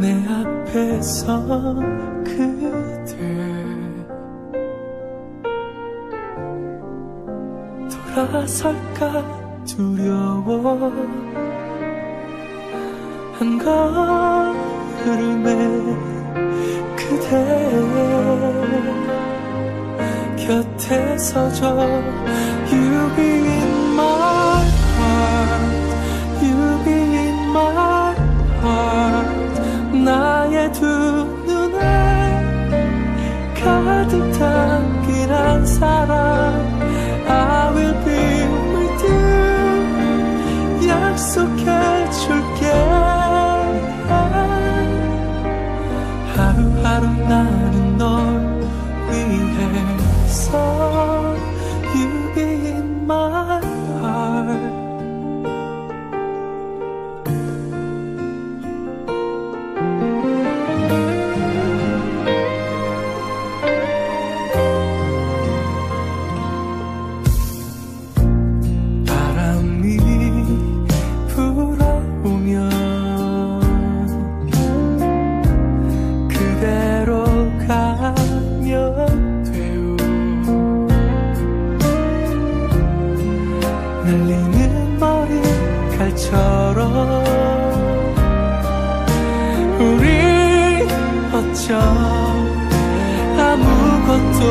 내 앞에서 그대 돌아설까 두려워. 한 걸음에 그대 곁에 서줘. 유비의 so. 날리는 머리칼처럼. 우리 어쩜 아무것도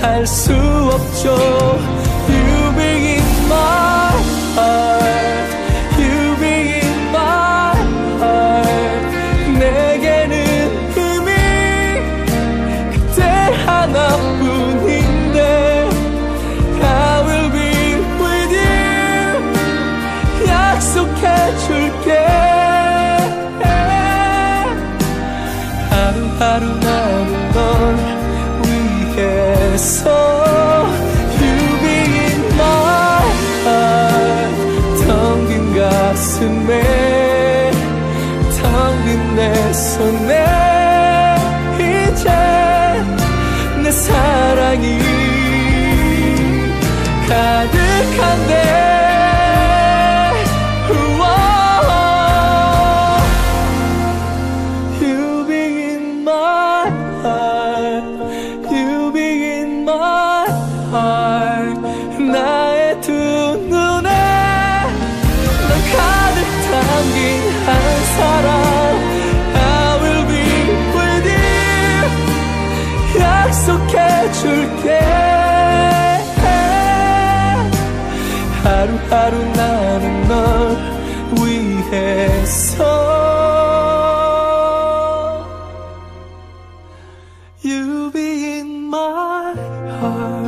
할 수 없죠. 손에 이제 내 사랑이 가득한데 하루하루 나는 널 위해서 You be in my heart